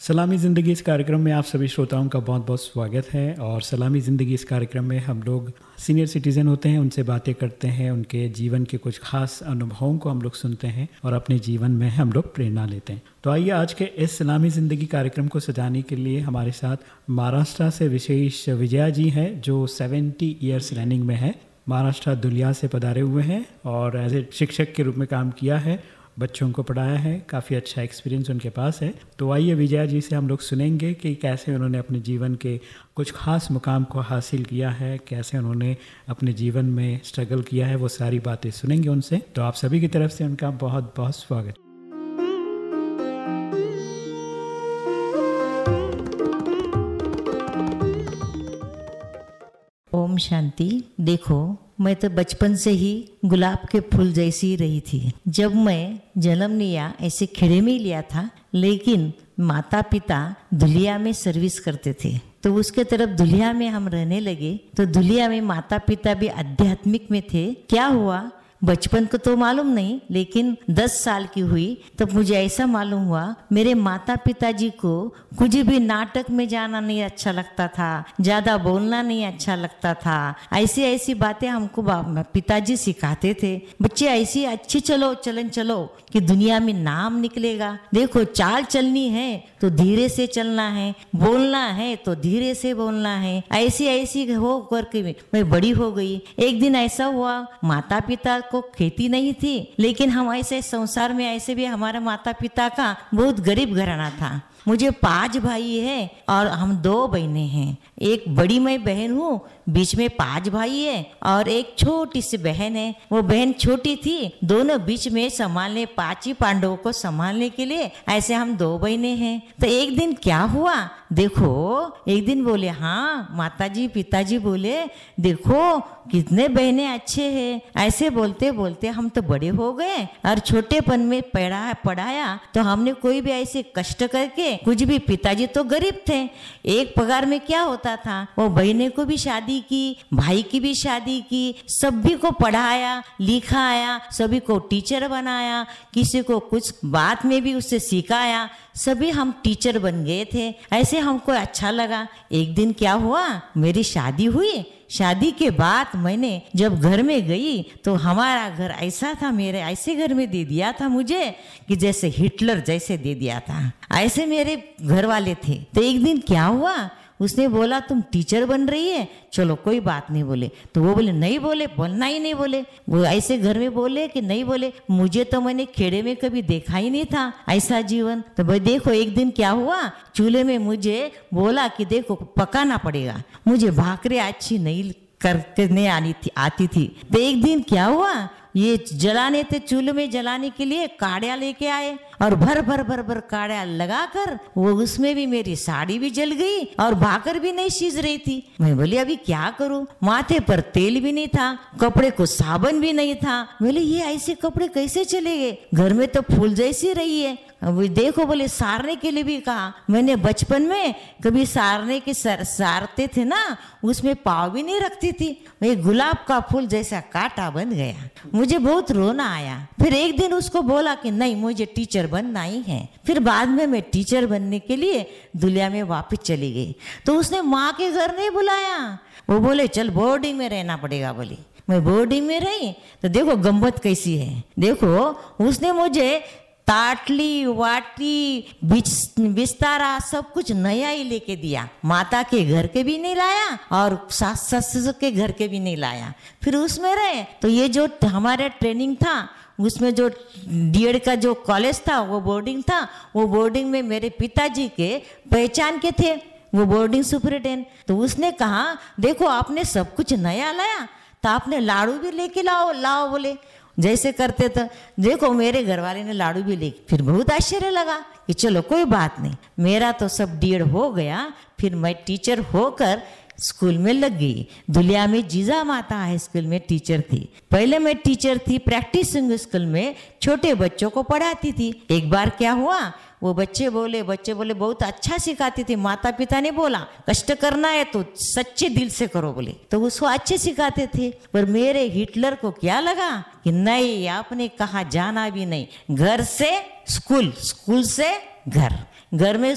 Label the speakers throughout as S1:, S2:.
S1: सलामी ज़िंदगी इस कार्यक्रम में आप सभी श्रोताओं का बहुत बहुत स्वागत है और सलामी ज़िंदगी इस कार्यक्रम में हम लोग सीनियर सिटीज़न होते हैं, उनसे बातें करते हैं, उनके जीवन के कुछ खास अनुभवों को हम लोग सुनते हैं और अपने जीवन में हम लोग प्रेरणा लेते हैं। तो आइए आज के इस सलामी ज़िंदगी कार्यक्रम को सजाने के लिए हमारे साथ महाराष्ट्र से विशेष विजया जी हैं, जो सेवेंटी ईयर्स रनिंग में है। महाराष्ट्र दुलिया से पधारे हुए हैं और एज ए शिक्षक के रूप में काम किया है बच्चों को पढ़ाया है, काफ़ी अच्छा एक्सपीरियंस उनके पास है। तो आइए विजया जी से हम लोग सुनेंगे कि कैसे उन्होंने अपने जीवन के कुछ खास मुकाम को हासिल किया है, कैसे उन्होंने अपने जीवन में स्ट्रगल किया है, वो सारी बातें सुनेंगे उनसे। तो आप सभी की तरफ़ से उनका बहुत बहुत स्वागत।
S2: शांति, देखो, मैं तो बचपन से ही गुलाब के फूल जैसी रही थी। जब मैं जन्म लिया, ऐसे खेड़े में ही लिया था, लेकिन माता पिता दुलिया में सर्विस करते थे। तो उसके तरफ़ दुलिया में हम रहने लगे तो दुलिया में माता पिता भी आध्यात्मिक में थे। क्या हुआ? बचपन को तो मालूम नहीं, लेकिन दस साल की हुई, तब मुझे ऐसा मालूम हुआ, मेरे माता पिताजी को कुछ भी नाटक में जाना नहीं अच्छा लगता था, ज़्यादा बोलना नहीं अच्छा लगता था। ऐसी ऐसी बातें हमको पिताजी सिखाते थे। बच्चे ऐसी अच्छी चलो, चलन चलो, कि दुनिया में नाम निकलेगा। देखो, चाल चलनी है तो धीरे से चलना है। बोलना है तो धीरे से बोलना है। ऐसी ऐसी हो करके मैं बड़ी हो गई। एक दिन ऐसा हुआ माता पिता को खेती नहीं थी, लेकिन हम ऐसे संसार में ऐसे भी हमारे माता पिता का बहुत गरीब घराना था। मुझे पाँच भाई है और हम दो बहनें हैं। एक बड़ी मैं बहन हूँ, बीच में पाँच भाई है और एक छोटी सी बहन है। वो बहन छोटी थी, दोनों बीच में संभालने, पाँच ही पांडवों को संभालने के लिए ऐसे हम दो बहने हैं। तो एक दिन क्या हुआ? देखो, एक दिन बोले हाँ माताजी, पिताजी बोले, देखो, कितने बहने अच्छे हैं। ऐसे बोलते बोलते हम तो बड़े हो गए और छोटेपन में पढ़ा पढ़ाया तो हमने कोई भी ऐसे कष्ट करके कुछ भी पिताजी तो गरीब थे। एक पगार में क्या होता था। वो बहने को भी शादी की, भाई की भी शादी की, सभी को पढ़ाया, लिखाया, सभी को टीचर बनाया, किसी को कुछ बात में भी उससे सिखाया, सभी हम टीचर बन गए थे। ऐसे हमको अच्छा लगा। एक दिन क्या हुआ? मेरी शादी हुई। शादी के बाद मैंने जब घर में गई तो हमारा घर ऐसा था, मेरे ऐसे घर में दे दिया था मुझे कि जैसे हिटलर जैसे दे दिया था। ऐसे मेरे घर वाले थे। तो एक दिन क्या हुआ? उसने बोला, तुम टीचर बन रही है। चलो, कोई बात नहीं बोले। तो वो बोले, नहीं बोले, बोलना ही नहीं बोले। वो ऐसे घर में बोले कि नहीं बोले। मुझे तो मैंने खेड़े में कभी देखा ही नहीं था ऐसा जीवन। तो भाई देखो, एक दिन क्या हुआ? चूल्हे में मुझे बोला कि देखो, पकाना पड़ेगा। मुझे भाकरे अच्छी नहीं करने आनी थी, आती थी। तो एक दिन क्या हुआ? ये जलाने थे चूल्हे में जलाने के लिए काड़िया लेके आए और भर भर भर भर काड़िया लगाकर वो उसमें भी मेरी साड़ी भी जल गई और भाकर भी नहीं सीज रही थी। मैं बोली, अभी क्या करूँ? माथे पर तेल भी नहीं था, कपड़े को साबन भी नहीं था। बोले, ये ऐसे कपड़े कैसे चले गए? घर में तो फूल जैसी रही है। अब देखो बोले, सारने के लिए भी कहा। मैंने बचपन में कभी सारने के सर सारते थे ना, उसमें पाव भी नहीं रखती थी। वही गुलाब का फूल जैसा कांटा बन गया। मुझे बहुत रोना आया। फिर एक दिन उसको बोला कि, नहीं, मुझे टीचर बनना ही है। फिर बाद में मैं टीचर बनने के लिए दुलिया में वापस चली गई। तो उसने माँ के घर नहीं बुलाया। वो बोले, चल, बोर्डिंग में रहना पड़ेगा बोली। मैं बोर्डिंग में रही तो देखो गम्बत कैसी है। देखो, उसने मुझे ताटली वाटी बिस्तारा, सब कुछ नया ही लेके दिया। माता के घर के भी नहीं लाया और सास, ससुर के घर के भी नहीं लाया। फिर उसमें रहे तो ये जो हमारे ट्रेनिंग था, उसमें जो डीएड का जो कॉलेज था, वो बोर्डिंग था, वो बोर्डिंग में मेरे पिताजी के पहचान के थे, वो बोर्डिंग सुपरिटेंडेंट तो उसने कहा, देखो, आपने सब कुछ नया लाया तो आपने लाड़ू भी लेके लाओ लाओ बोले। जैसे करते थे देखो मेरे घर वाले ने लाड़ू भी ले फिर बहुत आश्चर्य लगा कि चलो कोई बात नहीं। मेरा तो सब डेढ़ हो गया, फिर मैं टीचर होकर स्कूल में लग गई। दुलिया में जीजा माता हाई स्कूल में टीचर थी। पहले मैं टीचर थी, प्रैक्टिस स्कूल में छोटे बच्चों को पढ़ाती थी। एक बार क्या हुआ वो बच्चे बोले बच्चे बोले, बहुत अच्छा सिखाती थी माता पिता ने बोला, कष्ट करना है तो सच्चे दिल से करो बोले। तो उसको अच्छे सिखाते थे। पर मेरे हिटलर को क्या लगा कि नहीं, आपने कहा जाना भी नहीं। घर से स्कूल स्कूल से घर। घर में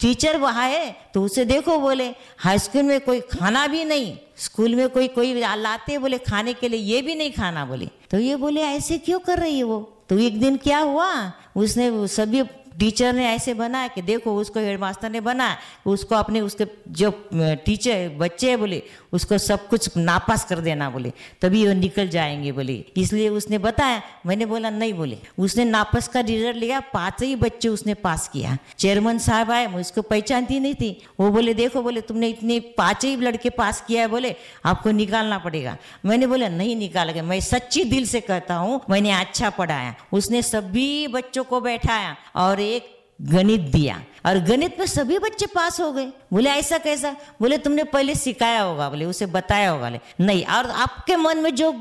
S2: टीचर वहाँ है तो उसे देखो बोले, हाई स्कूल में कोई खाना भी नहीं, स्कूल में कोई कोई लाते बोले, खाने के लिए ये भी नहीं खाना बोले। तो ये बोले, ऐसे क्यों कर रही है वो? तो एक दिन क्या हुआ, उसने सभी टीचर ने ऐसे बनाया कि देखो उसको हेडमास्टर ने बनाया, उसको अपने उसके जो टीचर बच्चे है बोले, उसको सब कुछ नापास कर देना बोले, तभी वो निकल जाएँगे बोले। इसलिए उसने बताया, मैंने बोला, नहीं बोले। उसने नापास का रिज़ल्ट लिया, पाँच ही बच्चे उसने पास किया। चेयरमैन साहब आए, मैं उसको पहचानती नहीं थी। वो बोले, देखो बोले, तुमने इतने पाँच ही लड़के पास किया है बोले, आपको निकालना पड़ेगा। मैंने बोला, नहीं निकाल मैं सच्ची दिल से कहता हूँ, मैंने अच्छा पढ़ाया। उसने सभी बच्चों को बैठाया और एक गणित दिया। और गणित में सभी बच्चे पास हो गए। बोले, ऐसा कैसा? बोले, तुमने पहले सिखाया होगा। बोले, उसे बताया होगा। बोले, नहीं। और आपके मन में जो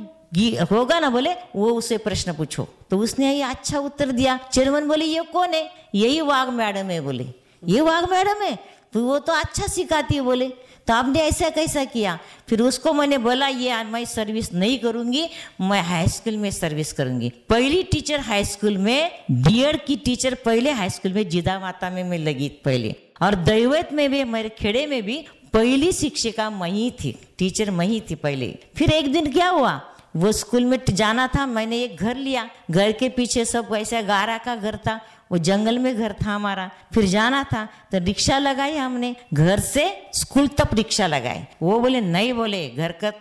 S2: होगा ना बोले, वो उसे प्रश्न पूछो। तो उसने ये अच्छा उत्तर दिया। चेयरमैन बोले, ये कौन है? यही वाघ मैडम है। बोले, ये वाघ मैडम है? तो वो तो अच्छा सिखाती है बोले। तो आपने ऐसा कैसा किया? फिर उसको मैंने बोला, ये मैं सर्विस नहीं करूँगी, मैं हाई स्कूल में सर्विस करूँगी। पहली टीचर हाई स्कूल में बीएड की टीचर पहले हाई स्कूल में जिदा माता में मैं लगी पहले। और दैवत में भी, मेरे खेड़े में भी पहली शिक्षिका मही थी टीचर मही थी पहले। फिर एक दिन क्या हुआ? वो स्कूल में जाना था, मैंने एक घर लिया। घर के पीछे सब वैसे गारा का घर था। वो जंगल में घर था हमारा। फिर जाना था तो रिक्शा लगाई हमने। घर से स्कूल तक रिक्शा लगाए वो बोले, नहीं बोले, घर का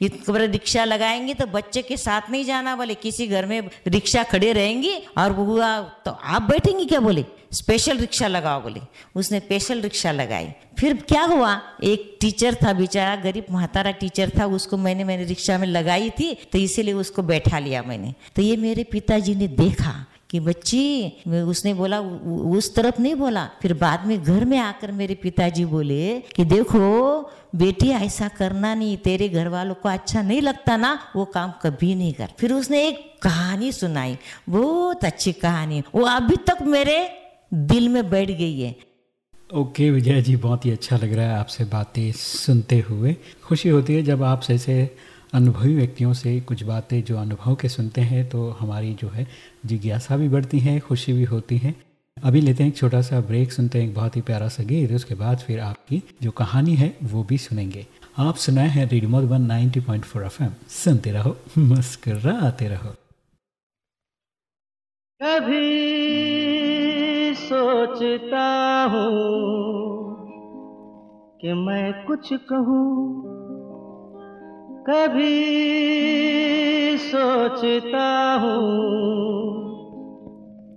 S2: इतना रिक्शा लगाएँगे तो बच्चे के साथ नहीं जाना बोले। किसी घर में रिक्शा खड़े रहेंगी और वो तो आप बैठेंगी क्या? बोले। स्पेशल रिक्शा लगाओ, बोले। उसने स्पेशल रिक्शा लगाई। फिर क्या हुआ? एक टीचर था बेचारा, गरीब महातारा टीचर था, उसको मैंने मैंने रिक्शा में लगाई थी तो इसीलिए उसको बैठा लिया मैंने। तो ये मेरे पिताजी ने देखा। कि बच्ची उसने बोला उस तरफ़ नहीं बोला। फिर बाद में घर में आकर मेरे पिताजी बोले कि देखो बेटी ऐसा करना नहीं तेरे घर वालों को अच्छा नहीं लगता ना वो काम कभी नहीं कर। फिर उसने एक कहानी सुनाई बहुत अच्छी कहानी। वो अभी तक मेरे दिल में बैठ गई है।
S1: ओके okay, विजय जी बहुत ही अच्छा लग रहा है आपसे बातें सुनते हुए। खुशी होती है जब आप जैसे अनुभवी व्यक्तियों से कुछ बातें जो अनुभव के सुनते हैं तो हमारी जो है जिज्ञासा भी बढ़ती है, खुशी भी होती है। अभी लेते हैं एक छोटा सा ब्रेक, सुनते हैं एक बहुत ही प्यारा सा गीत, उसके बाद फिर आपकी जो कहानी है, वो भी सुनेंगे। आप सुनाए हैं radio Madhuban ninety point four F M सुनते रहो, मुस्कराते रहो।
S3: कभी सोचता हूँ कि मैं कुछ कहूँ कभी सोचता हूँ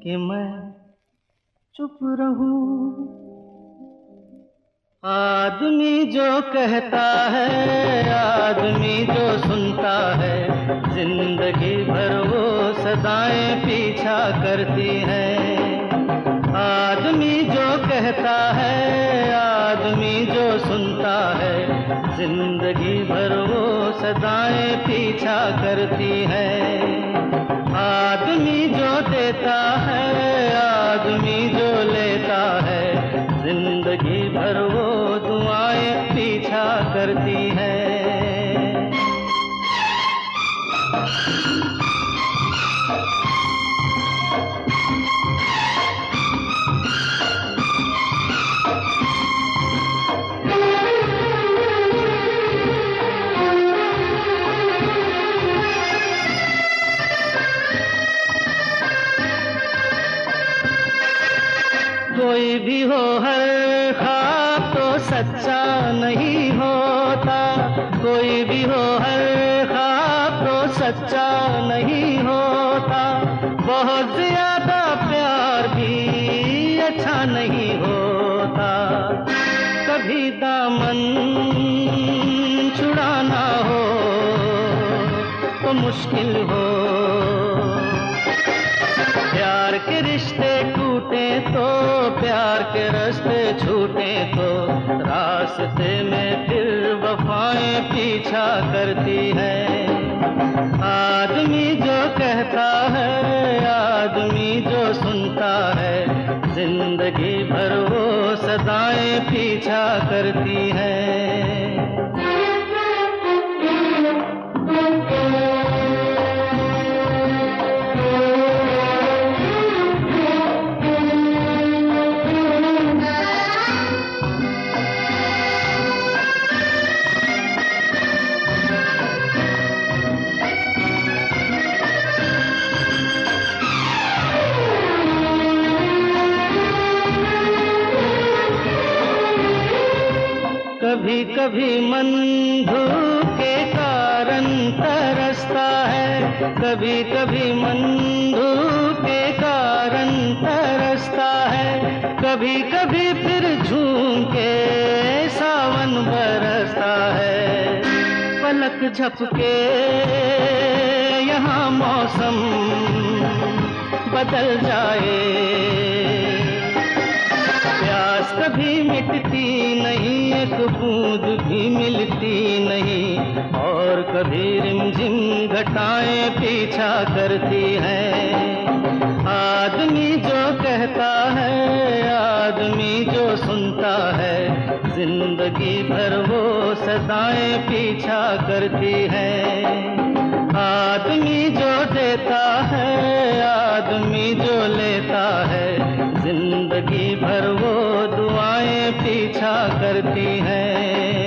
S3: कि मैं चुप रहूँ। आदमी जो कहता है, आदमी जो सुनता है, ज़िंदगी भर वो सदाएँ पीछा करती है। आदमी जो कहता है, आदमी जो सुनता है ज़िंदगी भर वो सदाएँ पीछा करती है। आदमी जो देता है, आदमी जो लेता है, ज़िंदगी भर वो भी हो हर खाब तो सच्चा नहीं होता। कोई भी हो हर खाब तो सच्चा नहीं होता। बहुत ज़्यादा प्यार भी अच्छा नहीं होता। कभी दामन छुड़ाना हो तो मुश्किल हो तो प्यार के रास्ते छूटे तो रास्ते में फिर वफाएँ पीछा करती है। आदमी जो कहता है, आदमी जो सुनता है, ज़िंदगी भर वो सदाएँ पीछा करती है। कभी मन के कारण तरसता है। कभी कभी मन के कारण तरसता है। कभी कभी फिर झूम के सावन बरसता है। पलक झपके यहाँ मौसम बदल जाए। प्यास कभी नहीं एक बूंद भी मिलती नहीं, और कभी रिमझिम घटाएँ पीछा करती हैं। आदमी जो कहता है, आदमी जो सुनता है, ज़िंदगी भर वो सदाएँ पीछा करती है। आदमी जो देता है, आदमी जो लेता है, ज़िंदगी भर वो दुआएँ पीछा करती हैं।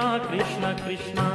S4: कृष्णा कृष्णा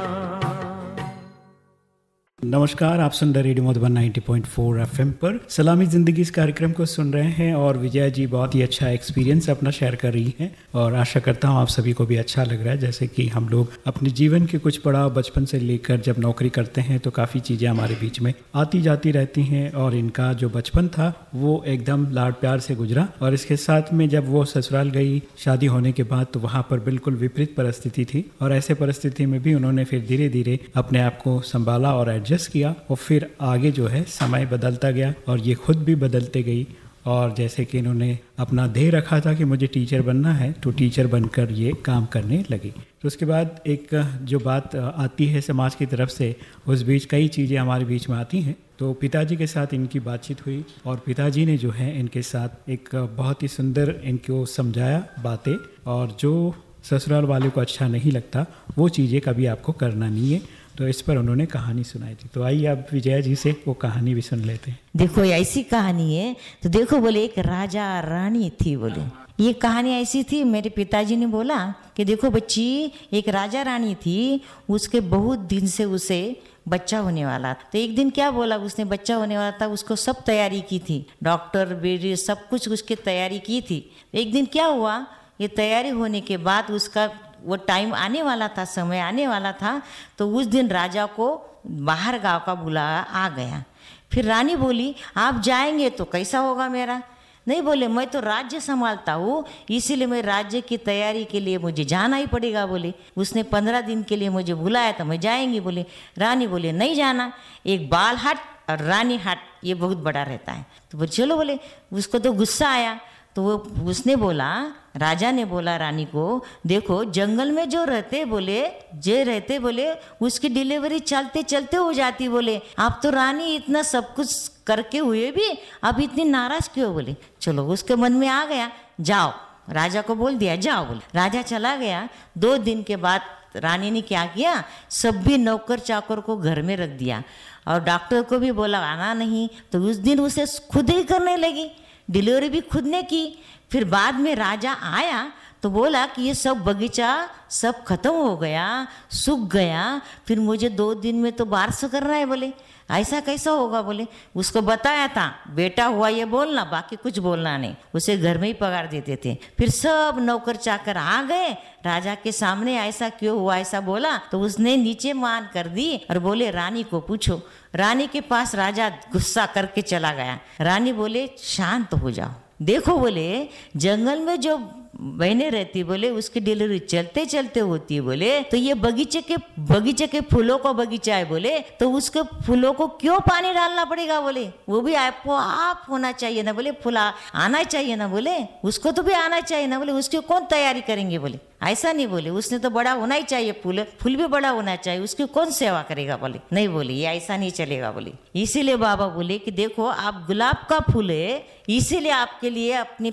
S1: नमस्कार, आप सुन रहे रेडियो मधुबन 90.4 एफएम पर। सलामी ज़िंदगी इस कार्यक्रम को सुन रहे हैं और विजया जी बहुत ही अच्छा एक्सपीरियंस अपना शेयर कर रही हैं और आशा करता हूँ आप सभी को भी अच्छा लग रहा है। जैसे कि हम लोग अपने जीवन के कुछ पड़ाव बचपन से लेकर जब नौकरी करते हैं तो काफ़ी चीज़ें हमारे बीच में आती जाती रहती हैं और इनका जो बचपन था वो एकदम लाड प्यार से गुजरा और इसके साथ में जब वो ससुराल गई शादी होने के बाद तो वहाँ पर बिल्कुल विपरीत परिस्थिति थी और ऐसे परिस्थिति में भी उन्होंने फिर धीरे धीरे अपने आप को संभाला और एडजस्ट किया और फिर आगे जो है समय बदलता गया और ये खुद भी बदलते गई। और जैसे कि इन्होंने अपना ध्येय रखा था कि मुझे टीचर बनना है तो टीचर बनकर ये काम करने लगी। तो उसके बाद एक जो बात आती है समाज की तरफ़ से, उस बीच कई चीज़ें हमारे बीच में आती हैं। तो पिताजी के साथ इनकी बातचीत हुई और पिताजी ने जो है इनके साथ एक बहुत ही सुंदर इनको समझाया बातें। और जो ससुराल वाले को अच्छा नहीं लगता, वो चीज़ें कभी आपको करना नहीं है। तो इस पर उन्होंने कहानी सुनाई थी। तो आइए आप विजया जी से वो कहानी भी सुन लेते हैं।
S2: देखो ऐसी कहानी है तो देखो बोले, एक राजा रानी थी बोले। ये कहानी ऐसी थी, मेरे पिताजी ने बोला कि देखो बच्ची, एक राजा रानी थी, उसके बहुत दिन से उसे बच्चा होने वाला तो एक दिन क्या बोला उसने, बच्चा होने वाला था, उसको सब तैयारी की थी। डॉक्टर बेरी सब कुछ उसकी तैयारी की थी। एक दिन क्या हुआ, ये तैयारी होने के बाद उसका वो टाइम आने वाला था, समय आने वाला था तो उस दिन राजा को बाहर गाँव का बुलावा आ गया। फिर रानी बोली, आप जाएँगे तो कैसा होगा मेरा? नहीं बोले, मैं तो राज्य संभालता हूँ, इसीलिए मैं राज्य की तैयारी के लिए मुझे जाना ही पड़ेगा, बोले। उसने पंद्रह दिन के लिए मुझे बुलाया तो मैं जाएँगी, बोले। रानी बोले, नहीं जाना, एक बाल हट और रानी हट, ये बहुत बड़ा रहता है। तो बोले, चलो बोले। उसको तो गुस्सा आया। तो वो उसने बोला, राजा ने बोला रानी को, देखो, जंगल में जो रहते बोले, जे रहते बोले, उसकी डिलीवरी चलते चलते हो जाती बोले। आप तो रानी इतना सब कुछ करके हुए भी, अब इतनी नाराज़ क्यों बोले? चलो, उसके मन में आ गया, जाओ। राजा को बोल दिया, जाओ बोले। राजा चला गया। दो दिन के बाद रानी ने क्या किया? सब भी नौकर चाकर को घर में रख दिया। और डॉक्टर को भी बोला, आना नहीं। तो उस दिन उसे खुद ही करने लगी। डिलीवरी भी खुद ने की। फिर बाद में राजा आया तो बोला कि ये सब बगीचा सब खत्म हो गया, सूख गया। फिर मुझे दो दिन में तो बारिश करना है बोले ऐसा कैसा होगा बोले? उसको बताया था, बेटा हुआ ये बोलना, बाकी कुछ बोलना नहीं। उसे घर में ही पगार देते थे। फिर सब नौकर चाकर आ गए। राजा के सामने ऐसा क्यों हुआ, ऐसा बोला? तो उसने नीचे मान कर दी और बोले, रानी को पूछो। रानी के पास राजा गुस्सा करके चला गया। रानी बोले, शांत हो जाओ। देखो बोले, जंगल में जो बहने रहती बोले, उसकी डिलीवरी चलते चलते होती है बोले तो ये बगीचे के बगीचे के फूलों का बगीचा है बोले तो उसके फूलों को क्यों पानी डालना पड़ेगा बोले? वो भी आपको, आप होना चाहिए ना बोले, फूला आना चाहिए ना बोले, उसको तो भी आना चाहिए ना बोले, उसकी कौन तैयारी करेंगे बोले? ऐसा नहीं बोले, उसने तो बड़ा होना ही चाहिए फूल फूल भी बड़ा होना चाहिए, उसकी कौन सेवा करेगा बोले? नहीं बोले, ये ऐसा नहीं चलेगा बोले। इसीलिए बाबा बोले कि देखो, आप गुलाब का फूल है, इसीलिए आपके लिए अपने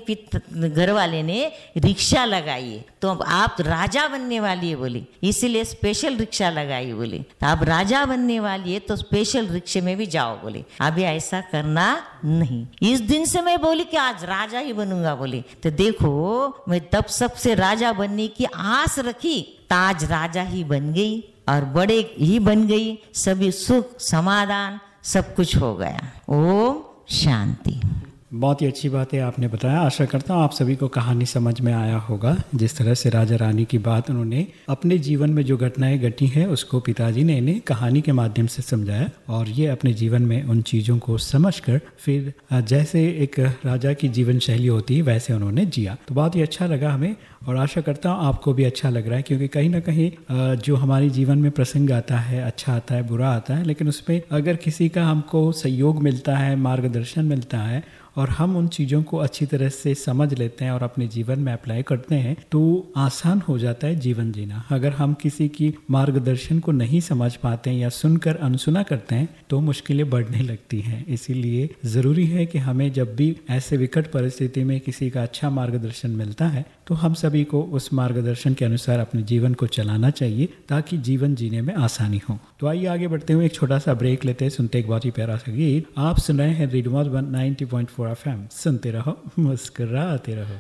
S2: घर वाले ने रिक्शा लगाइए। तो अब आप राजा बनने वाली है बोले। इसीलिए स्पेशल रिक्शा लगाई बोले। तो आप राजा बनने वाली है तो स्पेशल रिक्शे में भी जाओ बोले। अभी ऐसा करना नहीं। इस दिन से मैं बोली कि आज राजा ही बनूँगा बोले। तो देखो, मैं तब सबसे राजा बनने की आस रखी ताज राजा ही बन गई और बड़े ही बन गई। सभी सुख, समाधान सब कुछ हो गया। ओम शांति।
S1: बहुत ही अच्छी बात है आपने बताया। आशा करता हूँ आप सभी को कहानी समझ में आया होगा। जिस तरह से राजा रानी की बात उन्होंने अपने जीवन में जो घटनाएँ घटी हैं, उसको पिताजी ने इन्हें कहानी के माध्यम से समझाया और ये अपने जीवन में उन चीज़ों को समझकर फिर जैसे एक राजा की जीवन शैली होती है, वैसे उन्होंने जिया। तो बहुत ही अच्छा लगा हमें और आशा करता हूँ आपको भी अच्छा लग रहा है, क्योंकि कहीं ना कहीं जो हमारे जीवन में प्रसंग आता है अच्छा आता है, बुरा आता है, लेकिन उसमें अगर किसी का हमको सहयोग मिलता है, मार्गदर्शन मिलता है और हम उन चीज़ों को अच्छी तरह से समझ लेते हैं और अपने जीवन में अप्लाई करते हैं तो आसान हो जाता है जीवन जीना। अगर हम किसी की मार्गदर्शन को नहीं समझ पाते हैं या सुनकर अनसुना करते हैं तो मुश्किलें बढ़ने लगती हैं। इसीलिए ज़रूरी है कि हमें जब भी ऐसे विकट परिस्थिति में किसी का अच्छा मार्गदर्शन मिलता है तो हम सभी को उस मार्गदर्शन के अनुसार अपने जीवन को चलाना चाहिए, ताकि जीवन जीने में आसानी हो। तो आइए आगे बढ़ते हुए एक छोटा सा ब्रेक लेते हैं, सुनते एक बहुत ही प्यारा सा गीत। आप सुन रहे हैं radio one ninety point four F सुनते रहो मुस्कराते रहो।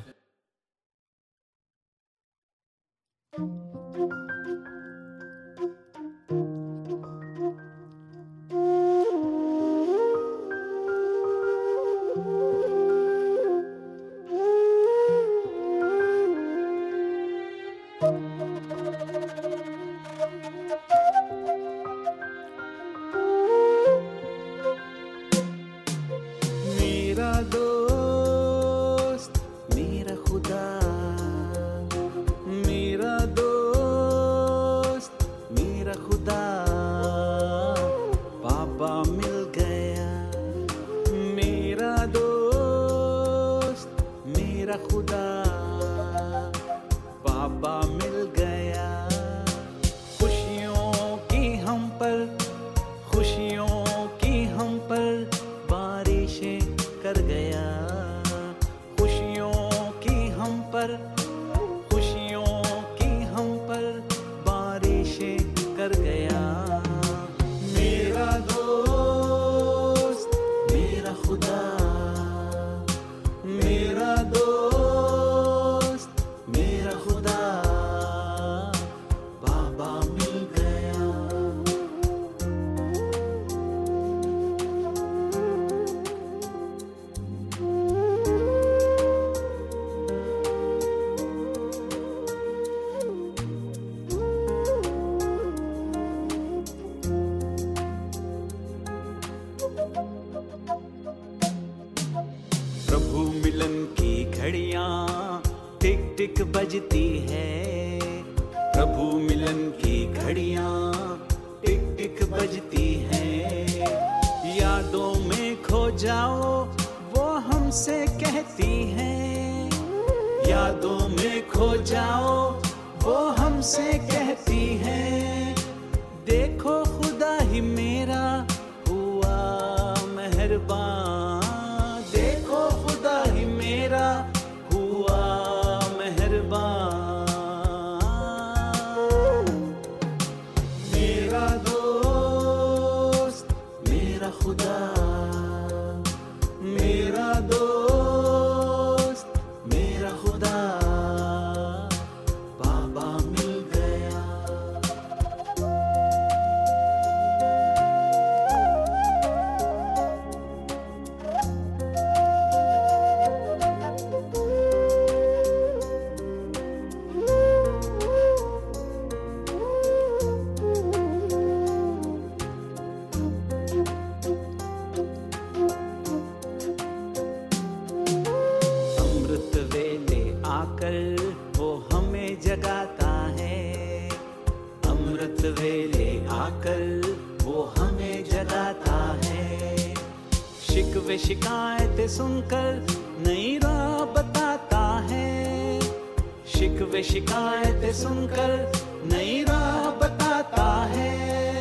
S5: कल वो हमें जगाता है। अमृत वेले आकल वो हमें जगाता है। शिकवे शिकायत सुनकर नई राह बताता है। शिकवे शिकायत सुनकर नई राह
S6: बताता है।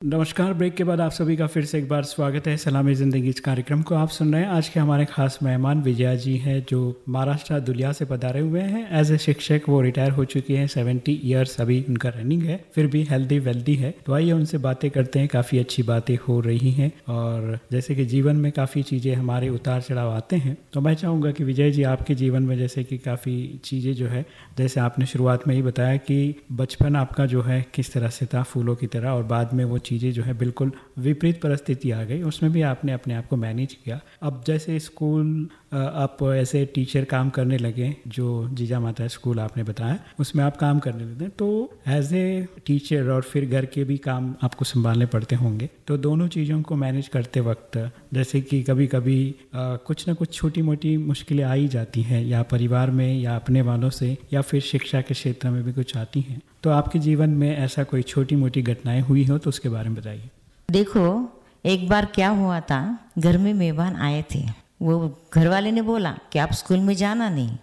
S1: नमस्कार, ब्रेक के बाद आप सभी का फिर से एक बार स्वागत है सलामी ज़िंदगी इस कार्यक्रम को आप सुन रहे हैं। आज के हमारे खास मेहमान विजया जी हैं, जो महाराष्ट्र दुलिया से पधारे हुए हैं। एज ए शिक्षक, वो रिटायर हो चुकी हैं सेवेंटी ईयर्स अभी उनका रनिंग है, फिर भी हेल्दी वेल्दी है। तो आइए उनसे बातें करते हैं, काफ़ी अच्छी बातें हो रही हैं। और जैसे कि जीवन में काफ़ी चीज़ें हमारे उतार चढ़ाव आते हैं तो मैं चाहूँगा कि विजय जी आपके जीवन में जैसे कि काफ़ी चीज़ें जो है, जैसे आपने शुरुआत में ही बताया कि बचपन आपका जो है किस तरह से था, फूलों की तरह, और बाद में वो चीज़ें जो है बिल्कुल विपरीत परिस्थिति आ गई, उसमें भी आपने अपने आप को मैनेज किया। अब जैसे स्कूल आप ऐसे टीचर काम करने लगे जो जीजा माता स्कूल आपने बताया, उसमें आप काम करने लगे तो एज ए टीचर और फिर घर के भी काम आपको संभालने पड़ते होंगे तो दोनों चीज़ों को मैनेज करते वक्त जैसे कि कभी कभी अ, कुछ ना कुछ छोटी मोटी मुश्किलें आ ही जाती हैं या परिवार में या अपने वालों से या फिर शिक्षा के क्षेत्र में भी कुछ आती हैं। तो आपके जीवन में ऐसा कोई छोटी मोटी घटनाएँ हुई हो तो उसके बारे में बताइए।
S2: देखो एक बार क्या हुआ था घर में मेहमान आए थे। वो घर वाले ने बोला कि आप स्कूल में जाना नहीं?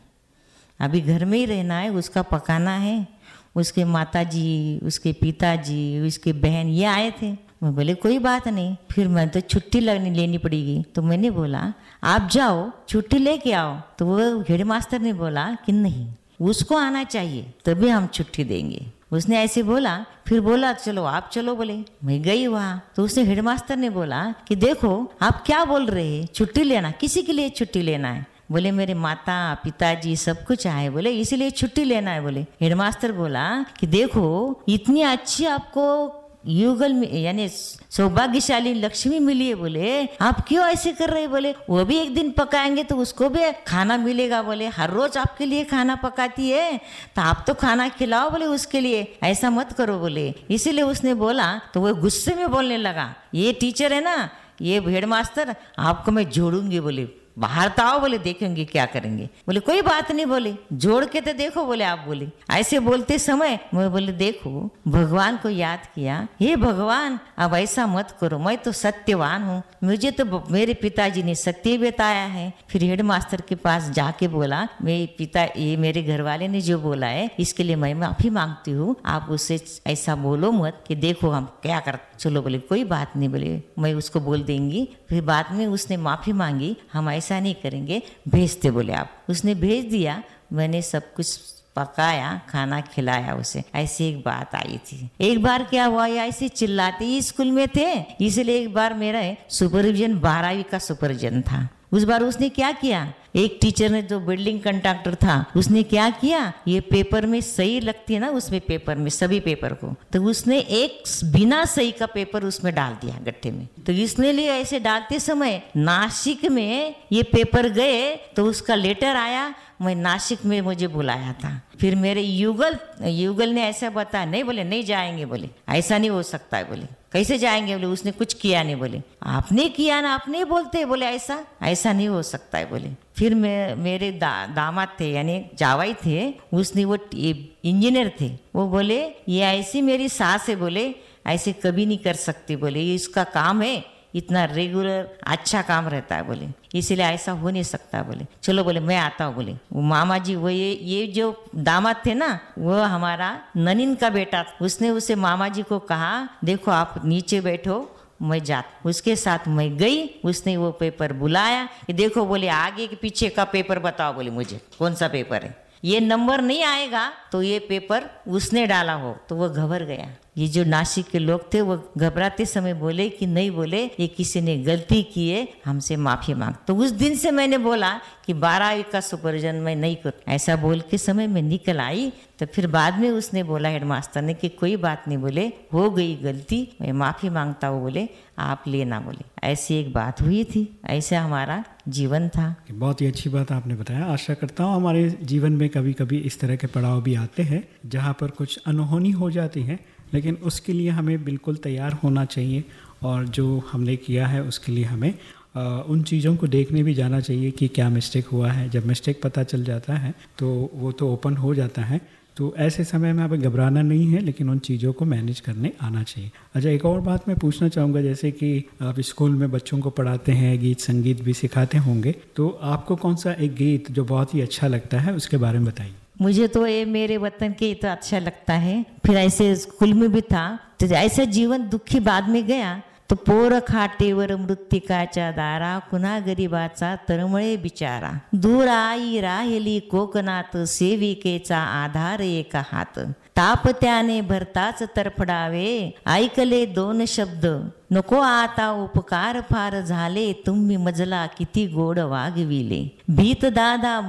S2: अभी घर में ही रहना है उसका पकाना है उसके माता जी उसके पिताजी उसके बहन ये आए थे। मैं बोले, कोई बात नहीं, फिर मैं तो छुट्टी लेनी पड़ेगी। तो मैंने बोला, आप जाओ, छुट्टी लेके आओ। तो वो हेड मास्टर ने बोला कि नहीं, उसको आना चाहिए, तभी हम छुट्टी देंगे। उसने ऐसे बोला, फिर बोला, चलो, आप चलो बोले। मैं गई वहाँ तो उसने हेडमास्टर ने बोला कि, देखो, आप क्या बोल रहे हैं? छुट्टी लेना, किसी के लिए छुट्टी लेना है? बोले, मेरे माता, पिताजी, सब कुछ आए। बोले, इसीलिए छुट्टी लेना है। बोले, हेडमास्टर बोला कि, देखो, इतनी अच्छी आपको युगल में, यानी सौभाग्यशाली लक्ष्मी मिली है बोले, आप क्यों ऐसे कर रहे बोले? वो भी एक दिन पकाएँगे तो उसको भी खाना मिलेगा बोले। हर रोज आपके लिए खाना पकाती है तो आप तो खाना खिलाओ बोले उसके लिए। ऐसा मत करो बोले। इसीलिए उसने बोला तो वो गुस्से में बोलने लगा, ये टीचर है ना, ये हेडमास्टर आपको मैं जोड़ूँगी बोले। बाहर तो आओ बोले, देखेंगे, क्या करेंगे? बोले, कोई बात नहीं, बोले, जोड़ के तो देखो, बोले आप बोले। ऐसे बोलते समय मैं बोले, देखो, भगवान को याद किया। हे भगवान, अब ऐसा मत करो, मैं तो सत्यवान हूँ। मुझे तो मेरे पिताजी ने सत्य बताया है। फिर हेड मास्टर के पास जाके बोला, मेरे पिता, ये मेरे घर वाले ने जो बोला है, इसके लिए मैं माफ़ी मांगती हूँ। आप उससे ऐसा बोलो मत कि देखो हम क्या कर चलो बोले, कोई बात नहीं, बोले, मैं उसको बोल देंगी। फिर बाद में उसने माफ़ी मांगी, हम ऐसा नहीं करेंगे, भेजते बोले आप। उसने भेज दिया, मैंने सब कुछ पकाया, खाना खिलाया उसे। ऐसी एक बात आई थी। एक बार क्या हुआ, ये ऐसे चिल्लाते ही स्कूल में थे। इसलिए एक बार मेरा सुपरविजन बारहवीं का सुपरविजन था। उस बार उसने क्या किया? एक टीचर ने जो बिल्डिंग कंट्रैक्टर था, उसने क्या किया? ये पेपर में सही लगती है ना, उसमें पेपर में, सभी पेपर को। तो उसने एक बिना सही का पेपर उसमें डाल दिया गट्ठे में। तो इसने लिए ऐसे डालते समय नासिक में ये पेपर गए तो उसका लेटर आया, मैं नासिक में मुझे बुलाया था। फिर मेरे युगल युगल ने ऐसा बताया नहीं बोले नहीं जाएँगे बोले ऐसा नहीं हो सकता है बोले कैसे जाएँगे बोले उसने कुछ किया नहीं बोले आपने किया ना आपने ही बोलते बोले ऐसा ऐसा नहीं हो सकता है बोले। फिर मैं मेरे दा, दामाद थे यानी जावाई थे उसने वो इंजीनियर थे वो बोले ये ऐसी मेरी सास है बोले ऐसे कभी नहीं कर सकती बोले ये इसका काम है इतना रेगुलर अच्छा काम रहता है बोले। इसलिए ऐसा हो नहीं सकता बोले। चलो बोले, मैं आता हूँ बोले। वो मामा जी वो ये ये जो दामाद थे ना, वो हमारा ननिन का बेटा। उसने उसे मामा जी को कहा, देखो, आप नीचे बैठो, मैं जात उसके साथ मैं गई, उसने वो पेपर बुलाया देखो बोले, आगे के पीछे का पेपर बताओ बोले मुझे, कौन सा पेपर है? ये नंबर नहीं आएगा तो ये पेपर उसने डाला हो तो वो घबर गया। ये जो नासिक के लोग थे, वो घबराते समय बोले कि नहीं बोले, ये किसी ने गलती की है, हमसे माफ़ी मांग। तो उस दिन से मैंने बोला कि बारहवीं का सुपरविजन मैं नहीं कर। ऐसा बोल के समय में निकल आई। तो फिर बाद में उसने बोला हेडमास्टर ने कि कोई बात नहीं बोले, हो गई गलती, मैं माफ़ी माँगता हूँ बोले, आप लेना बोले। ऐसी एक बात हुई थी, ऐसा हमारा जीवन था।
S1: बहुत ही अच्छी बात आपने बताया। आशा करता हूँ हमारे जीवन में कभी कभी इस तरह के पड़ाव भी आते हैं, जहाँ पर कुछ अनहोनी हो जाती है। लेकिन उसके लिए हमें बिल्कुल तैयार होना चाहिए और जो हमने किया है उसके लिए हमें आ, उन चीज़ों को देखने भी जाना चाहिए कि क्या मिस्टेक हुआ है। जब मिस्टेक पता चल जाता है तो वो तो ओपन हो जाता है। तो ऐसे समय में हमें घबराना नहीं है लेकिन उन चीज़ों को मैनेज करने आना चाहिए। अच्छा एक और बात मैं पूछना चाहूँगा जैसे कि आप स्कूल में बच्चों को पढ़ाते हैं गीत संगीत भी सिखाते होंगे तो आपको कौन सा एक गीत जो बहुत ही अच्छा लगता है उसके बारे में बताइए।
S2: मुझे तो ये मेरे वतन के तो अच्छा लगता है। फिर ऐसे स्कूल में भी था तो ऐसा जीवन दुखी बाद में गया तो पोर खाटेवर मृत्तिकाच्या दारा कुणा गरीबाचा तरमळे बिचारा। दूर आई राहिली कोकणात सेविकेचा आधार एक हात। तापत्याने भरताच तरफडावे ऐकले दोन शब्द. नको आता उपकार फार झाले तुम्ही मजला किती गोड वागविले. भीत दादा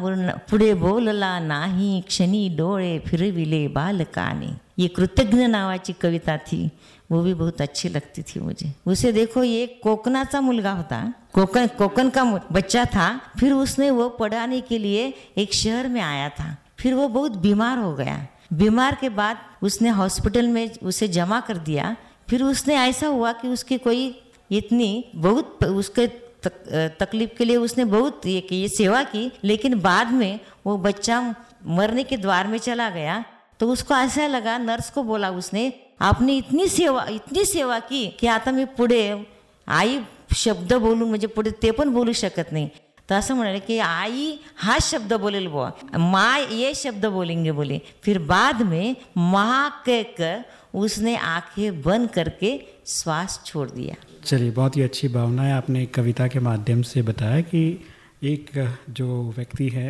S2: पुढे बोलला नाही क्षणी डोळे फिरविले बालकाने. ये कृतज्ञ नावाची कविता थी. वो भी बहुत अच्छी लगती थी मुझे. उसे देखो ये कोकणाचा मुलगा होता. कोकण कोकण का बच्चा था. फिर उसने वो पढ़ाने के लिए एक शहर में आया था. फिर वो बहुत बीमार हो गया. बीमार के बाद उसने हॉस्पिटल में उसे जमा कर दिया। फिर उसने ऐसा हुआ कि उसकी कोई इतनी बहुत उसके तक, तकलीफ़ के लिए उसने बहुत ये ये सेवा की लेकिन बाद में वो बच्चा मरने के द्वार में चला गया। तो उसको ऐसा लगा नर्स को बोला उसने आपने इतनी सेवा इतनी सेवा की की आता मी पुढे आई शब्द बोलून म्हणजे पुढे ते पण बोलू शकत नाही। तो असं म्हणाले कि आई हा शब्द बोलेल बुआ माँ ये शब्द बोलेंगे बोले फिर बाद में माँ कहकर उसने आँखें बंद करके श्वास छोड़ दिया
S1: चलिए, बहुत ही अच्छी भावना है आपने कविता के माध्यम से बताया कि एक, जो व्यक्ति है,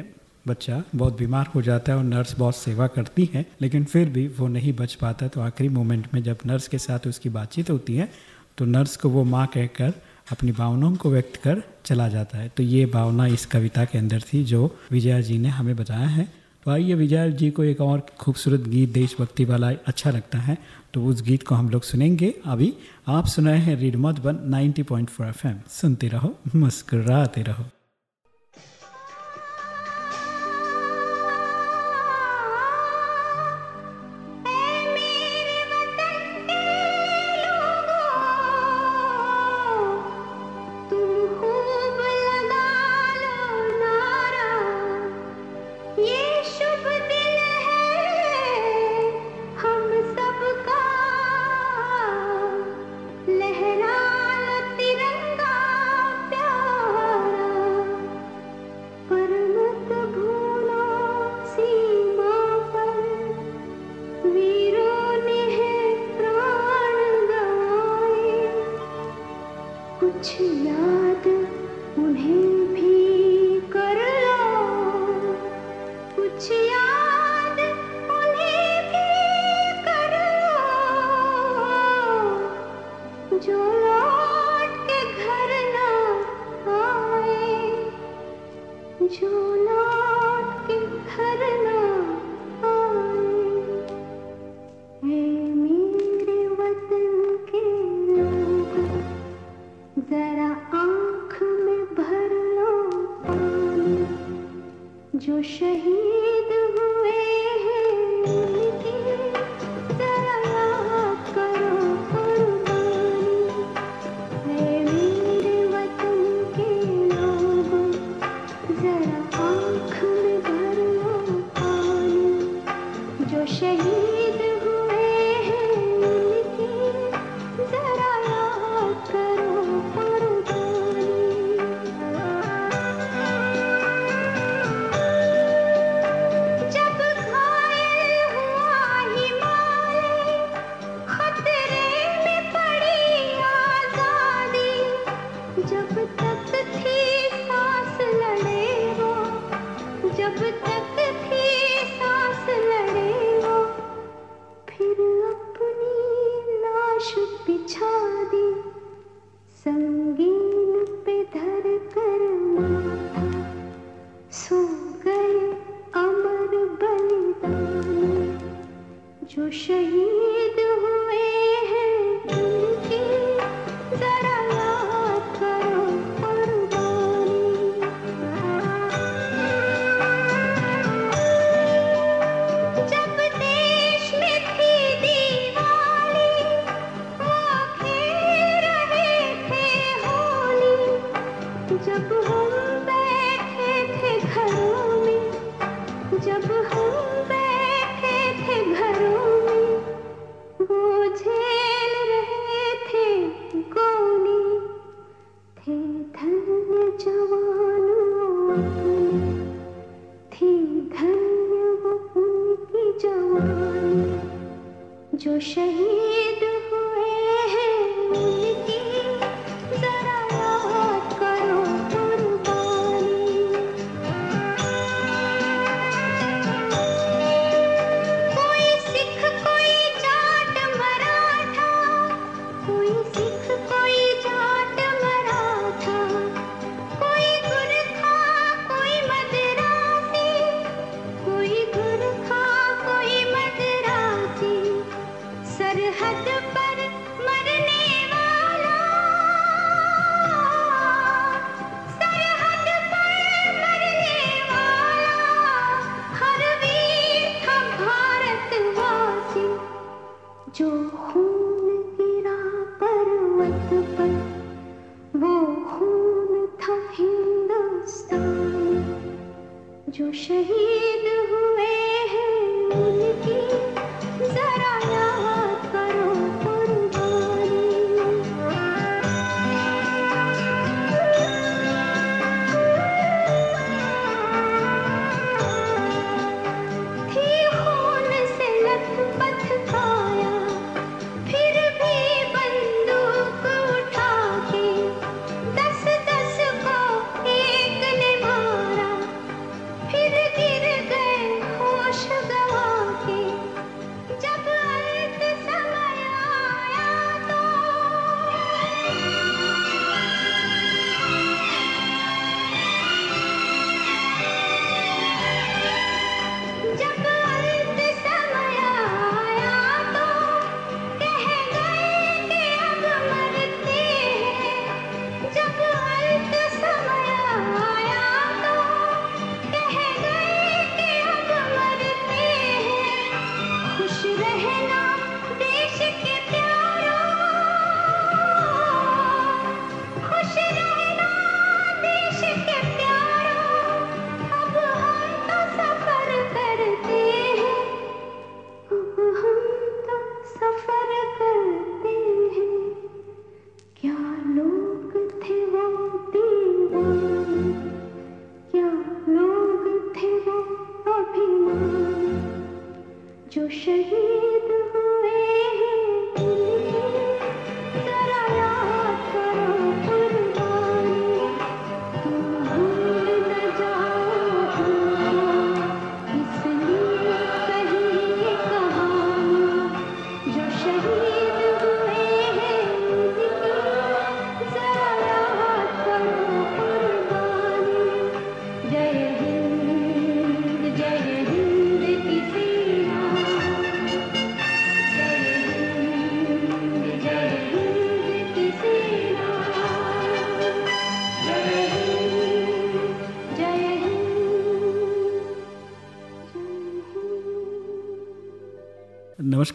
S1: बच्चा, बहुत बीमार हो जाता है और नर्स बहुत सेवा करती है, लेकिन फिर भी वो नहीं बच पाता। तो आखिरी मोमेंट में जब नर्स के साथ उसकी बातचीत होती है तो नर्स को वो माँ कहकर अपनी भावनाओं को व्यक्त कर चला जाता है। तो ये भावना इस कविता के अंदर थी जो विजया जी ने हमें बताया है। तो आइए विजय जी को एक और खूबसूरत गीत, देशभक्ति वाला अच्छा लगता है। तो उस गीत को हम लोग सुनेंगे। अभी आप सुनाए हैं रीड मधुबन 90.4 एफएम सुनते रहो, मुस्कराते रहो।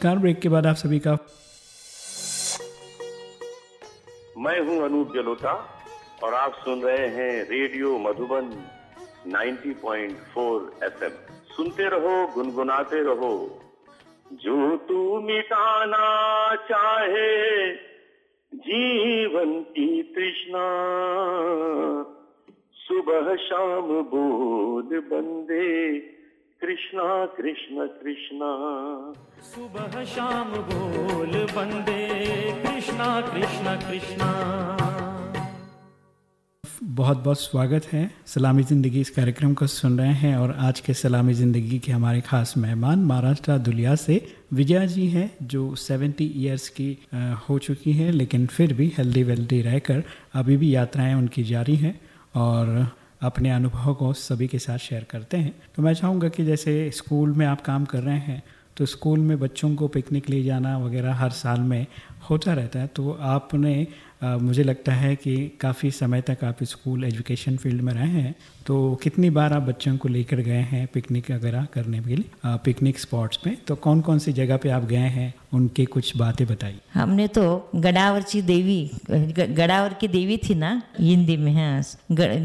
S1: नमस्कार, ब्रेक के बाद आप सभी का
S6: मैं हूँ अनूप जलोटा और आप सुन रहे हैं रेडियो मधुबन 90.4 एफएम। सुनते रहो, गुनगुनाते रहो। जो तू मिटाना चाहे, जीवन की तृष्णा। सुबह शाम बोल बंदे कृष्णा कृष्ण कृष्णा।
S4: सुबह शाम बोल बंदे कृष्णा कृष्णा कृष्णा।
S1: बहुत बहुत स्वागत है। सलामी ज़िंदगी इस कार्यक्रम को सुन रहे हैं और आज के सलामी ज़िंदगी के हमारे खास मेहमान महाराष्ट्र दुलिया से विजया जी हैं जो 70 इयर्स की हो चुकी हैं लेकिन फिर भी हेल्दी वेल्दी रहकर अभी भी यात्राएँ उनकी जारी हैं। और अपने अनुभव को सभी के साथ शेयर करते हैं। तो मैं चाहूँगा कि जैसे स्कूल में आप काम कर रहे हैं तो स्कूल में बच्चों को पिकनिक ले जाना वगैरह हर साल में होता रहता है तो आपने मुझे लगता है कि काफ़ी समय तक आप स्कूल एजुकेशन फ़ील्ड में रहे हैं तो कितनी बार आप बच्चों को लेकर गए हैं पिकनिक वगैरह करने के लिए पिकनिक स्पॉट्स पे? तो कौन कौन सी जगह पे आप गए हैं? उनके कुछ बातें बताइए।
S2: हमने तो गडावरची देवी गडावर की देवी थी ना, हिंदी में, है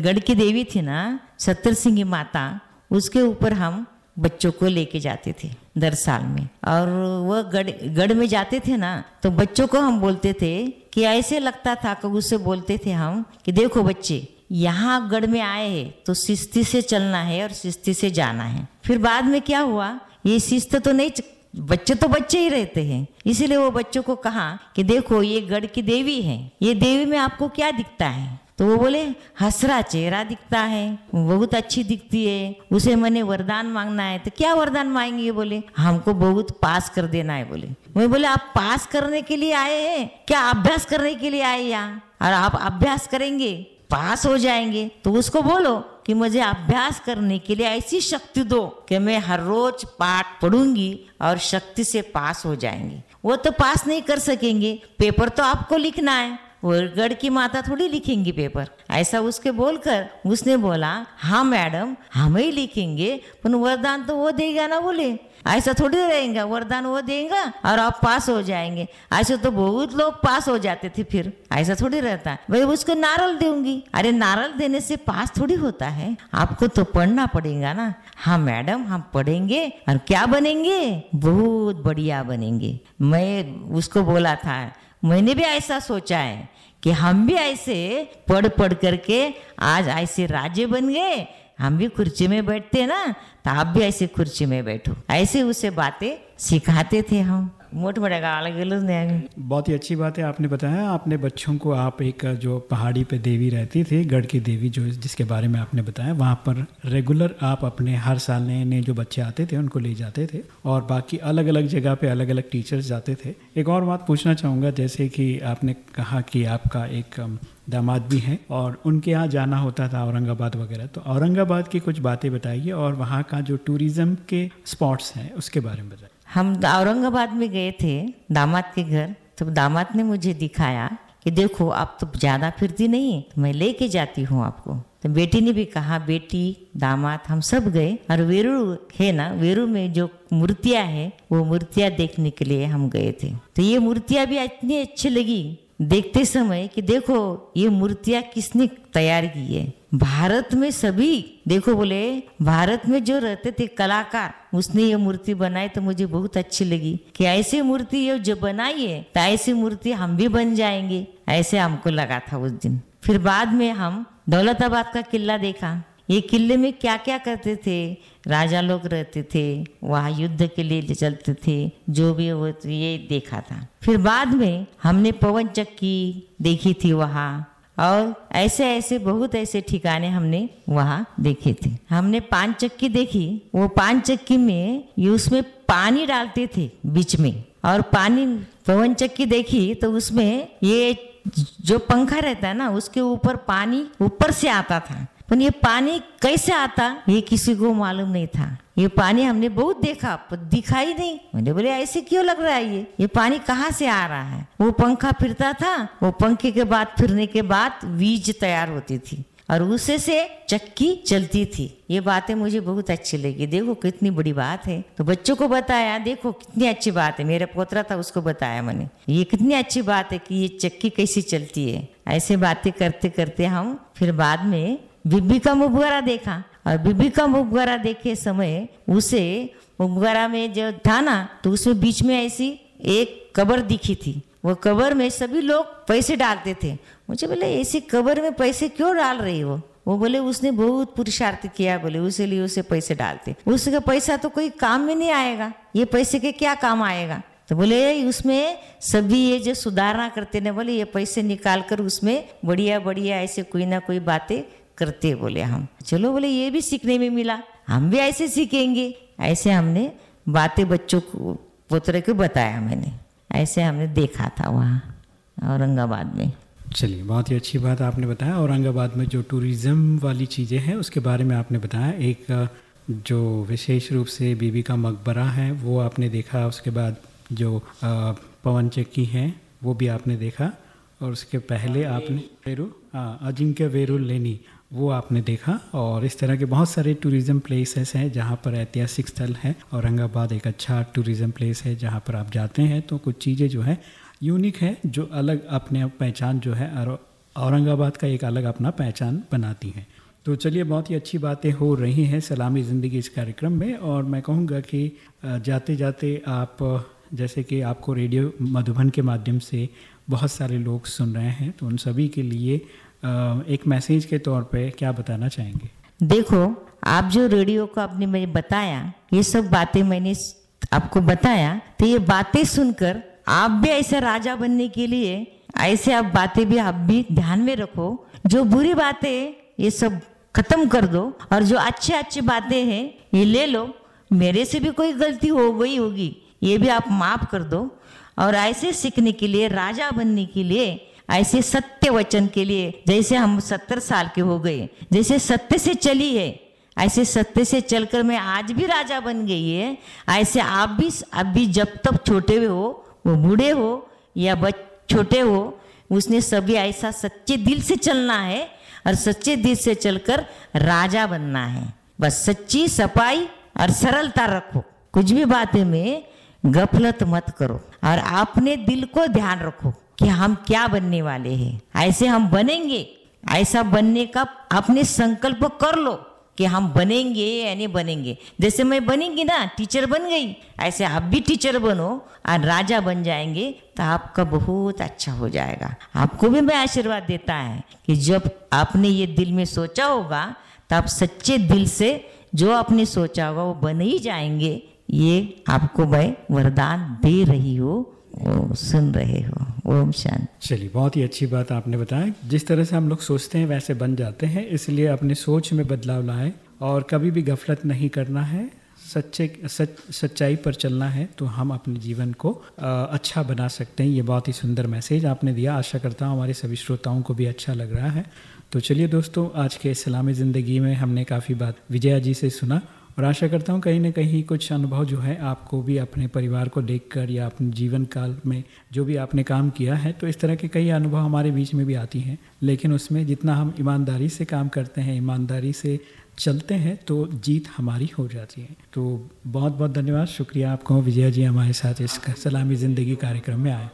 S2: गढ़ की देवी थी ना, सत्तर सिंह माता, उसके ऊपर हम बच्चों को लेके जाते थे, दर साल में। और वह गढ़ गढ़ में जाते थे ना तो बच्चों को हम बोलते थे कि ऐसे लगता था कि उससे बोलते थे हम कि देखो बच्चे, यहाँ गढ़ में आए हैं तो शिस्ती से चलना है और शिस्ती से जाना है। फिर बाद में क्या हुआ? ये शिस्त तो नहीं बच्चे तो बच्चे ही रहते हैं। इसीलिए वो बच्चों को कहा कि देखो, ये गढ़ की देवी है। ये देवी में आपको क्या दिखता है? तो वो बोले, हसरा चेहरा दिखता है, बहुत अच्छी दिखती है, उसे मैंने वरदान मांगना है। तो क्या वरदान मांगेंगे? बोले, हमको बहुत पास कर देना है, बोले। मैं बोले, आप पास करने के लिए आए हैं? क्या अभ्यास करने के लिए आए यहाँ? और आप अभ्यास करेंगे, पास हो जाएँगे। तो उसको बोलो कि मुझे अभ्यास करने के लिए ऐसी शक्ति दो कि मैं हर रोज पाठ पढ़ूँगी और शक्ति से पास हो जाएँगे। वो तो पास नहीं कर सकेंगे। पेपर तो आपको लिखना है। गढ़ की माता थोड़ी लिखेंगी पेपर। ऐसा उसके बोलकर उसने बोला हाँ मैडम, हम ही लिखेंगे, पर वरदान तो वो देगा ना बोले। ऐसा थोड़ी रहेगा, वरदान वो देगा और आप पास हो जाएँगे। ऐसे तो बहुत लोग पास हो जाते थे फिर, ऐसा थोड़ी रहता। है भाई उसको नारल दूँगी। अरे नारल देने से पास थोड़ी होता है। आपको तो पढ़ना पड़ेगा ना। हाँ मैडम, हम पढ़ेंगे और क्या बनेंगे? बहुत बढ़िया बनेंगे। मैं उसको बोला था, मैंने भी ऐसा सोचा है कि हम भी ऐसे पढ़ पढ़ करके आज ऐसे राजे बन गए हम भी कुर्सी में बैठते ना तो आप भी ऐसे कुर्सी में बैठो। ऐसे उसे बातें सिखाते थे हम। मोठ्या गावाला गेलोच नाही
S1: बहुत ही अच्छी बात है आपने बताया। आपने बच्चों को, आप एक जो पहाड़ी पे देवी रहती थी गढ़ की देवी जो जिसके बारे में आपने बताया, वहाँ पर रेगुलर आप अपने हर साल नए नए जो बच्चे आते थे, उनको ले जाते थे और बाकी अलग अलग जगह पे अलग अलग टीचर्स जाते थे। एक और बात पूछना चाहूँगा, जैसे कि आपने कहा कि आपका एक दामाद भी हैं और उनके यहाँ जाना होता था औरंगाबाद वगैरह। तो औरंगाबाद की कुछ बातें बताइए और वहाँ का जो टूरिज़्म के स्पॉट्स हैं, उसके बारे में बताइए।
S2: हम औरंगाबाद में गए थे, दामाद के घर। तो दामाद ने मुझे दिखाया कि देखो, आप तो ज़्यादा फिरती नहीं तो मैं लेके जाती हूँ आपको। तो बेटी ने भी कहा, बेटी, दामाद, हम सब गए। और वेरू है ना, वेरू में जो मूर्तियाँ है, वो मूर्तियाँ देखने के लिए हम गए थे। तो ये मूर्तियाँ भी इतनी अच्छी लगी देखते समय कि देखो, ये मूर्तियाँ किसने तैयार की है? भारत में सभी, देखो बोले, भारत में जो रहते थे कलाकार, उसने ये मूर्ति बनाई तो मुझे बहुत अच्छी लगी। कि ऐसी मूर्ति ये जो बनाई है तो ऐसी मूर्ति हम भी बन जाएँगे। ऐसे हमको लगा था उस दिन। फिर बाद में हम दौलताबाद का किला देखा। ये किले में क्या क्या करते थे? राजा लोग रहते थे, वहाँ युद्ध के लिए चलते थे, जो भी वो तो ये देखा था। फिर बाद में हमने पवन चक्की देखी थी वहाँ, और ऐसे ऐसे बहुत ऐसे ठिकाने हमने वहाँ देखे थे। हमने पान चक्की देखी, वो पान चक्की में उसमें पानी डालते थे बीच में, और पानी पवन चक्की देखी तो उसमें ये जो पंखा रहता है ना, उसके ऊपर पानी ऊपर से आता था। पर ये पानी कैसे आता ये किसी को मालूम नहीं था. ये पानी हमने बहुत देखा, पर दिखाई नहीं. मैंने बोले, ऐसे क्यों लग रहा है ये? ये पानी कहाँ से आ रहा है? वो पंखा फिरता था, वो पंखे के बाद, फिरने के बाद बीज तैयार होती थी और उसे से चक्की चलती थी। ये बातें मुझे बहुत अच्छी लगी। देखो कितनी बड़ी बात है। तो बच्चों को बताया, देखो कितनी अच्छी बात है। मेरा पोतरा था, उसको बताया मैंने। ये कितनी अच्छी बात है कि ये चक्की कैसी चलती है। ऐसे बातें करते करते हम फिर बाद में बिब्बी का मुबगरा देखा और बिब्बी का मुबगरा देखे समय उसे मुबगरा में जो था ना तो उसमें बीच में ऐसी एक कबर दिखी थी। वो कबर में सभी लोग पैसे डालते थे। मुझे बोले, ऐसी कबर में पैसे क्यों डाल रही हो? वो बोले, उसने बहुत पुरुषार्थ किया बोले उसे लिए उसे पैसे डालते। उसका पैसा तो कोई काम में नहीं आएगा। ये पैसे के क्या काम आएगा? तो बोले, उसमें सभी ये जो सुधारना करते ने बोले, ये पैसे निकाल कर उसमें बढ़िया बढ़िया ऐसे कोई ना कोई बातें करते बोले हम। चलो बोले ये भी सीखने में मिला। हम भी ऐसे सीखेंगे। ऐसे हमने बातें बच्चों को पोतरे को बताया मैंने। ऐसे हमने देखा था वहाँ औरंगाबाद में।
S1: चलिए बहुत ही अच्छी बात आपने बताया। औरंगाबाद में जो टूरिज़्म वाली चीज़ें हैं उसके बारे में आपने बताया। एक जो विशेष रूप से बीबी का मकबरा है वो आपने देखा। उसके बाद जो पवन चक्की है वो भी आपने देखा। और उसके पहले आपने वेरू। हाँ अजिंक्य वेरू लेनी वो आपने देखा और इस तरह के बहुत सारे टूरिज़्म प्लेसेस हैं जहाँ पर ऐतिहासिक स्थल है औरंगाबाद एक अच्छा टूरिज़्म प्लेस है जहाँ पर आप जाते हैं तो कुछ चीज़ें जो है यूनिक है जो अलग अपने पहचान जो है औरंगाबाद का एक अलग अपना पहचान बनाती हैं। तो चलिए बहुत ही अच्छी बातें हो रही हैं सलामी ज़िंदगी इस कार्यक्रम में और मैं कहूँगा कि जाते जाते आप, जैसे कि आपको रेडियो मधुबन के माध्यम से बहुत सारे लोग सुन रहे हैं तो उन सभी के लिए एक मैसेज के तौर पे क्या बताना चाहेंगे?
S2: देखो, आप जो रेडियो को आपने मुझे बताया, ये सब बातें मैंने आपको बताया तो ये बातें सुनकर आप भी ऐसे राजा बनने के लिए, ऐसे आप बातें भी, आप भी ध्यान में रखो। जो बुरी बातें ये सब खत्म कर दो, और जो अच्छे अच्छे बातें हैं, ये ले लो। मेरे से भी कोई गलती हो गई होगी, ये भी आप माफ़ कर दो। और ऐसे सीखने के लिए, राजा बनने के लिए ऐसे सत्य वचन के लिए, जैसे हम सत्तर साल के हो गए, जैसे सत्य से चली है, ऐसे सत्य से चलकर मैं आज भी राजा बन गई है, ऐसे आप भी अब भी जब तक छोटे हो, वो बूढ़े हो, या बच, छोटे हो, उसने सभी ऐसा सच्चे दिल से चलना है, और सच्चे दिल से चलकर राजा बनना है। बस सच्ची सफ़ाई और सरलता रखो। कुछ भी बातें में गफलत मत करो, और अपने दिल को ध्यान रखो। कि हम क्या बनने वाले हैं। ऐसे हम बनेंगे। ऐसा बनने का अपने संकल्प कर लो कि हम बनेंगे या नहीं बनेंगे। जैसे मैं बनेंगी ना टीचर बन गई। ऐसे आप भी टीचर बनो और राजा बन जाएँगे तो आपका बहुत अच्छा हो जाएगा। आपको भी मैं आशीर्वाद देता है कि जब आपने ये दिल में सोचा होगा तो आप सच्चे दिल से जो आपने सोचा होगा वो बन ही जाएँगे। ये आपको मैं वरदान दे रही हो। वो सुन रहे हो। ओम शांति।
S1: चलिए बहुत ही अच्छी बात आपने बताया। जिस तरह से हम लोग सोचते हैं वैसे बन जाते हैं। इसलिए अपने सोच में बदलाव लाएँ और कभी भी गफलत नहीं करना है। सच्चे सच सच्चाई पर चलना है तो हम अपने जीवन को अ, अच्छा बना सकते हैं। ये बहुत ही सुंदर मैसेज आपने दिया। आशा करता हूँ हमारे सभी श्रोताओं को भी अच्छा लग रहा है। तो चलिए दोस्तों आज के इस्लामी ज़िंदगी में हमने काफ़ी बात विजया जी से सुना। और आशा करता हूँ कहीं ना कहीं कुछ अनुभव जो है आपको भी अपने परिवार को देखकर या अपने जीवन काल में जो भी आपने काम किया है तो इस तरह के कई अनुभव हमारे बीच में भी आती हैं। लेकिन उसमें जितना हम ईमानदारी से काम करते हैं, ईमानदारी से चलते हैं तो जीत हमारी हो जाती है। तो बहुत बहुत धन्यवाद। शुक्रिया आपको, विजया जी हमारे साथ इस सलामी ज़िंदगी कार्यक्रम में आए।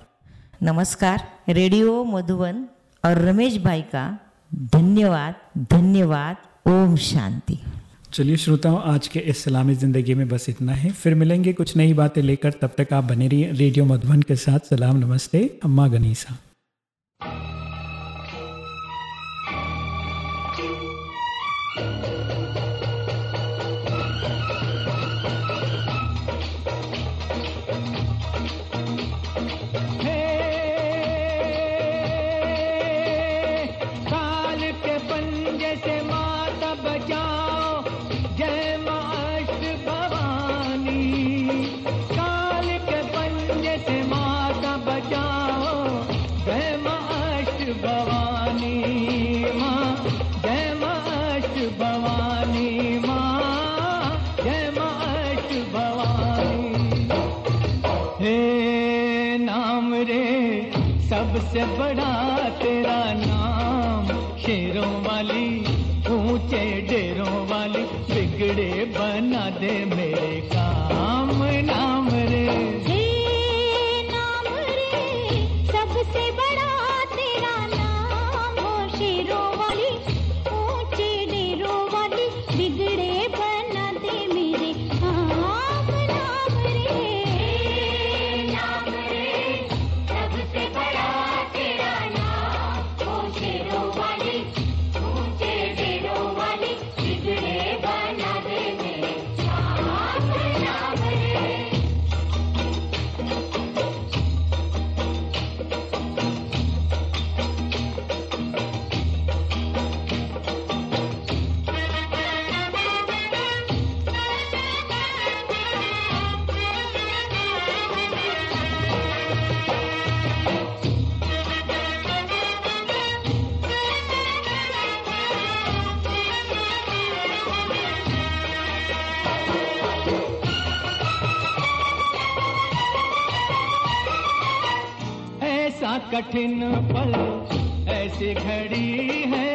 S2: नमस्कार, रेडियो मधुबन और रमेश भाई का धन्यवाद धन्यवाद, ओम शांति।
S1: चलिए श्रोताओं, आज के इस सलामी ज़िंदगी में बस इतना है। फिर मिलेंगे कुछ नई बातें लेकर। तब तक आप बने रहिए रेडियो मधुबन के साथ। सलाम, नमस्ते, अम्मा गनीसा।
S7: सबसे कठिन पल ऐसी घड़ी है